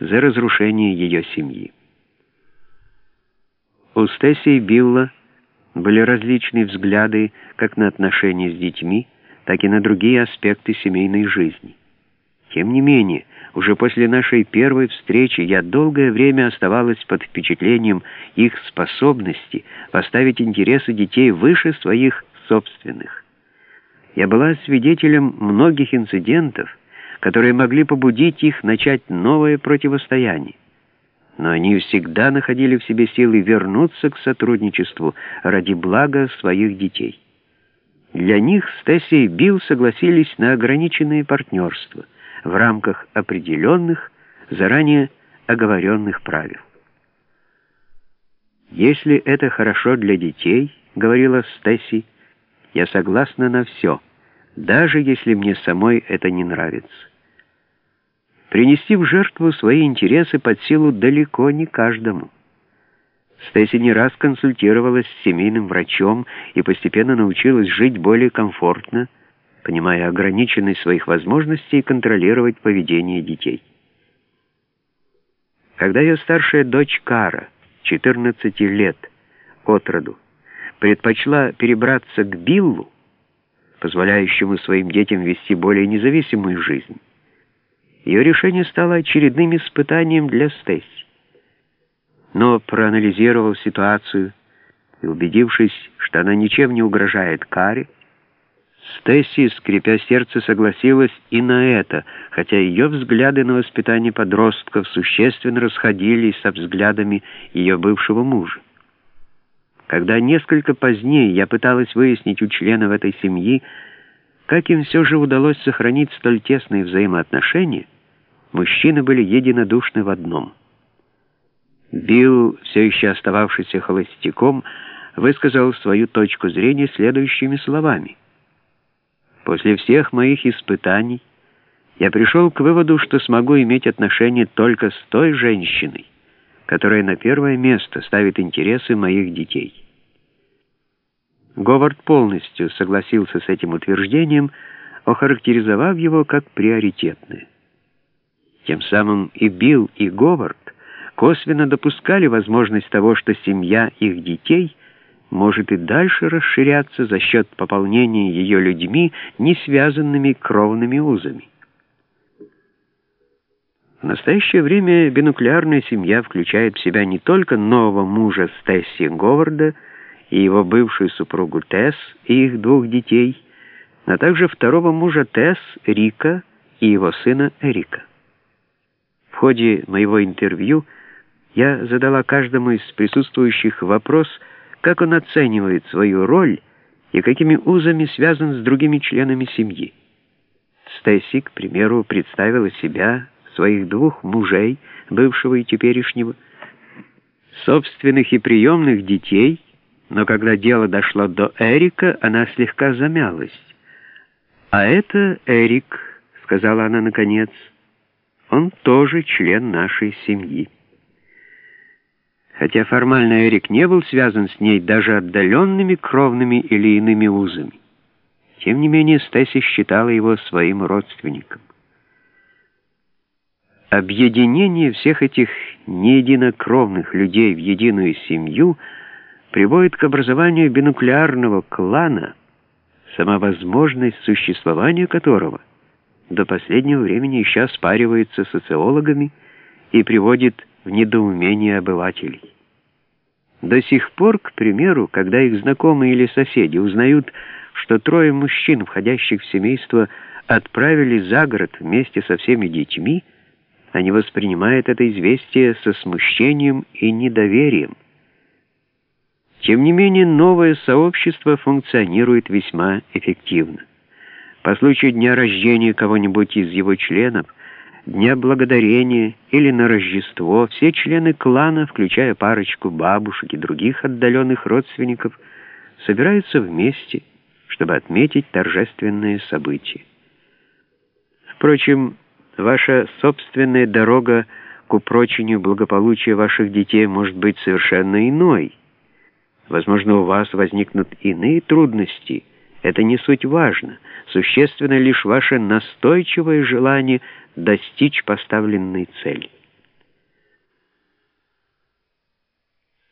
за разрушение ее семьи. У Стесси и Билла были различные взгляды как на отношения с детьми, так и на другие аспекты семейной жизни. Тем не менее, уже после нашей первой встречи я долгое время оставалась под впечатлением их способности поставить интересы детей выше своих собственных. Я была свидетелем многих инцидентов, которые могли побудить их начать новое противостояние. Но они всегда находили в себе силы вернуться к сотрудничеству ради блага своих детей. Для них Стесси и Билл согласились на ограниченное партнерство — в рамках определенных, заранее оговоренных правил. «Если это хорошо для детей, — говорила Стесси, — я согласна на все, даже если мне самой это не нравится. Принести в жертву свои интересы под силу далеко не каждому. Стесси не раз консультировалась с семейным врачом и постепенно научилась жить более комфортно, понимая ограниченность своих возможностей контролировать поведение детей. Когда ее старшая дочь Кара, 14 лет, от роду, предпочла перебраться к Биллу, позволяющему своим детям вести более независимую жизнь, ее решение стало очередным испытанием для Стесси. Но, проанализировав ситуацию и убедившись, что она ничем не угрожает Каре, Стесси, скрипя сердце, согласилась и на это, хотя ее взгляды на воспитание подростков существенно расходились со взглядами ее бывшего мужа. Когда несколько позднее я пыталась выяснить у членов этой семьи, как им все же удалось сохранить столь тесные взаимоотношения, мужчины были единодушны в одном. Билл, все еще остававшийся холостяком, высказал свою точку зрения следующими словами — После всех моих испытаний я пришел к выводу, что смогу иметь отношения только с той женщиной, которая на первое место ставит интересы моих детей. Говард полностью согласился с этим утверждением, охарактеризовав его как приоритетное. Тем самым и Билл, и Говард косвенно допускали возможность того, что семья их детей — может и дальше расширяться за счет пополнения ее людьми, не связанными кровными узами. В настоящее время бинуклеарная семья включает в себя не только нового мужа Стесси Говарда и его бывшую супругу Тесс и их двух детей, но также второго мужа Тесс, Рика и его сына Эрика. В ходе моего интервью я задала каждому из присутствующих вопрос – как он оценивает свою роль и какими узами связан с другими членами семьи. Стесси, к примеру, представила себя, своих двух мужей, бывшего и теперешнего, собственных и приемных детей, но когда дело дошло до Эрика, она слегка замялась. «А это Эрик», — сказала она наконец, — «он тоже член нашей семьи». Хотя формально Эрик не был связан с ней даже отдаленными кровными или иными узами. Тем не менее, Стесси считала его своим родственником. Объединение всех этих неединокровных людей в единую семью приводит к образованию бинуклеарного клана, сама возможность существования которого до последнего времени еще оспаривается социологами и приводит в недоумение обывателей. До сих пор, к примеру, когда их знакомые или соседи узнают, что трое мужчин, входящих в семейство, отправились за город вместе со всеми детьми, они воспринимают это известие со смущением и недоверием. Тем не менее, новое сообщество функционирует весьма эффективно. По случаю дня рождения кого-нибудь из его членов Дня Благодарения или на Рождество все члены клана, включая парочку бабушек и других отдаленных родственников, собираются вместе, чтобы отметить торжественное событие. Впрочем, ваша собственная дорога к упрочению благополучия ваших детей может быть совершенно иной. Возможно, у вас возникнут иные трудности. Это не суть важно. Существенно лишь ваше настойчивое желание достичь поставленной цели.